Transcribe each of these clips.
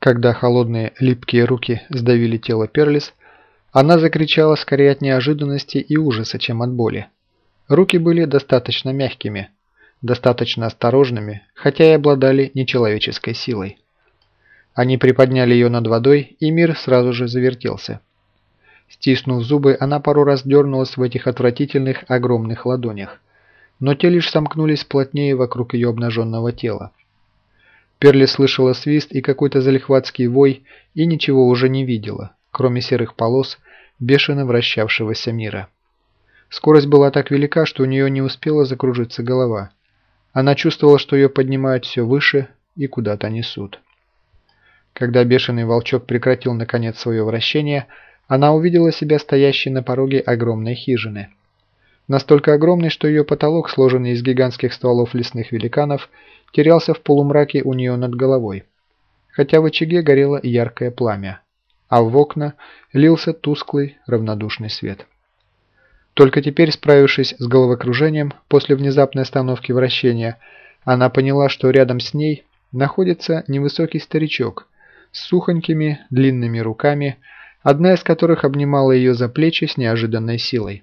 Когда холодные липкие руки сдавили тело Перлис, она закричала скорее от неожиданности и ужаса, чем от боли. Руки были достаточно мягкими, достаточно осторожными, хотя и обладали нечеловеческой силой. Они приподняли ее над водой, и мир сразу же завертелся. Стиснув зубы, она пару раз дернулась в этих отвратительных огромных ладонях, но те лишь сомкнулись плотнее вокруг ее обнаженного тела. Перли слышала свист и какой-то залихватский вой и ничего уже не видела, кроме серых полос бешено вращавшегося мира. Скорость была так велика, что у нее не успела закружиться голова. Она чувствовала, что ее поднимают все выше и куда-то несут. Когда бешеный волчок прекратил наконец свое вращение, она увидела себя стоящей на пороге огромной хижины. Настолько огромной, что ее потолок, сложенный из гигантских стволов лесных великанов, терялся в полумраке у нее над головой. Хотя в очаге горело яркое пламя, а в окна лился тусклый равнодушный свет. Только теперь, справившись с головокружением после внезапной остановки вращения, она поняла, что рядом с ней находится невысокий старичок с сухонькими длинными руками, одна из которых обнимала ее за плечи с неожиданной силой.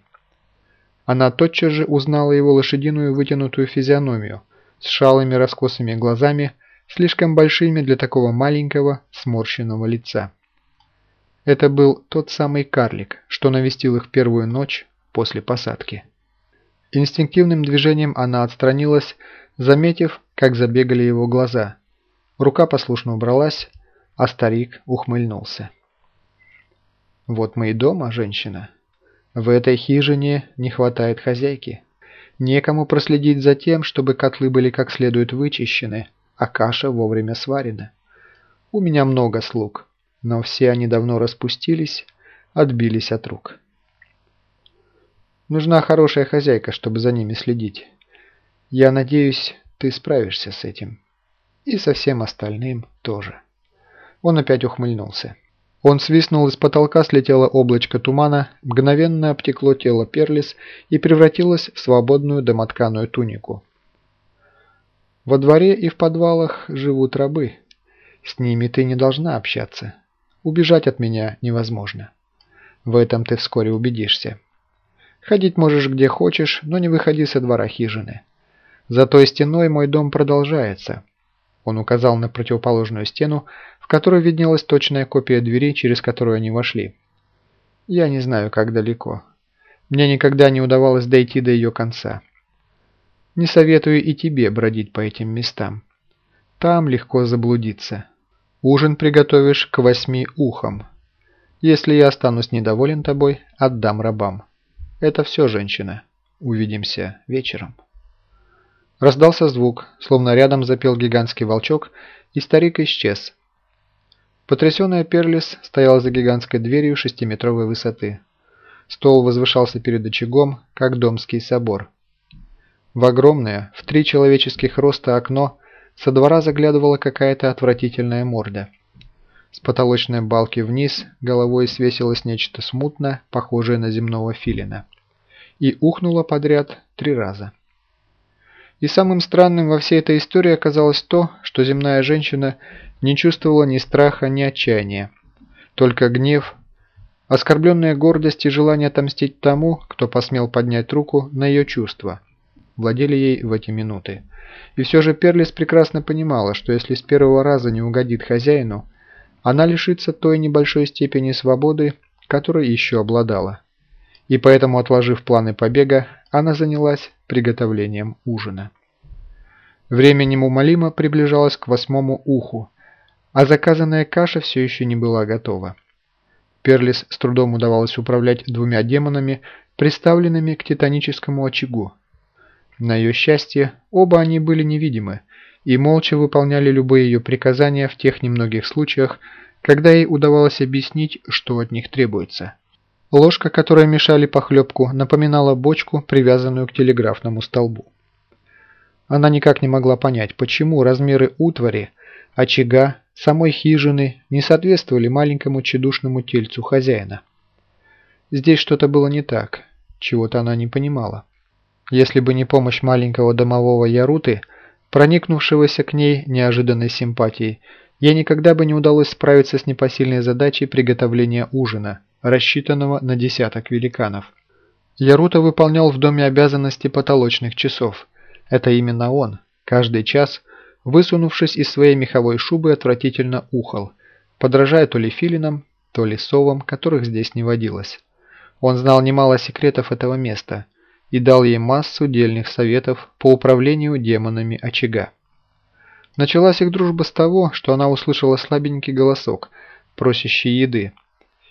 Она тотчас же узнала его лошадиную вытянутую физиономию с шалыми раскосыми глазами, слишком большими для такого маленького сморщенного лица. Это был тот самый карлик, что навестил их первую ночь после посадки. Инстинктивным движением она отстранилась, заметив, как забегали его глаза. Рука послушно убралась, а старик ухмыльнулся. «Вот мы и дома, женщина. В этой хижине не хватает хозяйки. Некому проследить за тем, чтобы котлы были как следует вычищены, а каша вовремя сварена. У меня много слуг, но все они давно распустились, отбились от рук». Нужна хорошая хозяйка, чтобы за ними следить. Я надеюсь, ты справишься с этим. И со всем остальным тоже. Он опять ухмыльнулся. Он свистнул, из потолка слетело облачко тумана, мгновенно обтекло тело Перлис и превратилось в свободную домотканую тунику. Во дворе и в подвалах живут рабы. С ними ты не должна общаться. Убежать от меня невозможно. В этом ты вскоре убедишься. Ходить можешь где хочешь, но не выходи со двора хижины. За той стеной мой дом продолжается. Он указал на противоположную стену, в которой виднелась точная копия двери, через которую они вошли. Я не знаю, как далеко. Мне никогда не удавалось дойти до ее конца. Не советую и тебе бродить по этим местам. Там легко заблудиться. Ужин приготовишь к восьми ухам. Если я останусь недоволен тобой, отдам рабам. Это все, женщина. Увидимся вечером. Раздался звук, словно рядом запел гигантский волчок, и старик исчез. Потрясенная Перлис стояла за гигантской дверью шестиметровой высоты. Стол возвышался перед очагом, как домский собор. В огромное, в три человеческих роста окно со двора заглядывала какая-то отвратительная морда. С потолочной балки вниз головой свесилось нечто смутно, похожее на земного филина. И ухнуло подряд три раза. И самым странным во всей этой истории оказалось то, что земная женщина не чувствовала ни страха, ни отчаяния. Только гнев, оскорбленная гордость и желание отомстить тому, кто посмел поднять руку на ее чувства, владели ей в эти минуты. И все же Перлис прекрасно понимала, что если с первого раза не угодит хозяину, она лишится той небольшой степени свободы, которой еще обладала. И поэтому, отложив планы побега, она занялась приготовлением ужина. Время неумолимо приближалось к восьмому уху, а заказанная каша все еще не была готова. Перлис с трудом удавалось управлять двумя демонами, приставленными к титаническому очагу. На ее счастье, оба они были невидимы, и молча выполняли любые ее приказания в тех немногих случаях, когда ей удавалось объяснить, что от них требуется. Ложка, которой мешали похлебку, напоминала бочку, привязанную к телеграфному столбу. Она никак не могла понять, почему размеры утвари, очага, самой хижины не соответствовали маленькому чедушному тельцу хозяина. Здесь что-то было не так, чего-то она не понимала. Если бы не помощь маленького домового Яруты – проникнувшегося к ней неожиданной симпатией, ей никогда бы не удалось справиться с непосильной задачей приготовления ужина, рассчитанного на десяток великанов. Яруто выполнял в доме обязанности потолочных часов. Это именно он, каждый час, высунувшись из своей меховой шубы, отвратительно ухал, подражая то ли филинам, то ли совам, которых здесь не водилось. Он знал немало секретов этого места и дал ей массу дельных советов по управлению демонами очага. Началась их дружба с того, что она услышала слабенький голосок, просящий еды,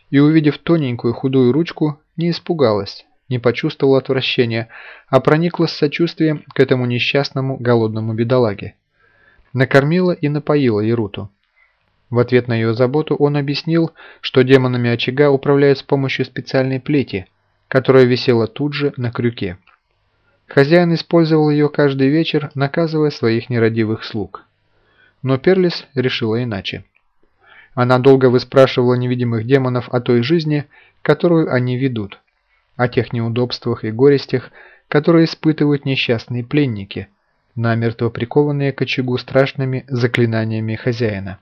и, увидев тоненькую худую ручку, не испугалась, не почувствовала отвращения, а проникла с сочувствием к этому несчастному голодному бедолаге. Накормила и напоила Яруту. В ответ на ее заботу он объяснил, что демонами очага управляют с помощью специальной плети, которая висела тут же на крюке. Хозяин использовал ее каждый вечер, наказывая своих нерадивых слуг. Но Перлис решила иначе. Она долго выспрашивала невидимых демонов о той жизни, которую они ведут, о тех неудобствах и горестях, которые испытывают несчастные пленники, намертво прикованные к очагу страшными заклинаниями хозяина.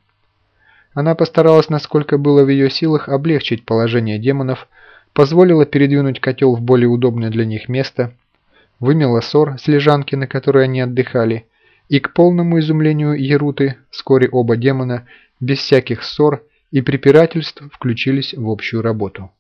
Она постаралась, насколько было в ее силах, облегчить положение демонов, позволила передвинуть котел в более удобное для них место, вымела ссор с лежанки, на которой они отдыхали, и к полному изумлению Еруты вскоре оба демона, без всяких ссор и препирательств, включились в общую работу.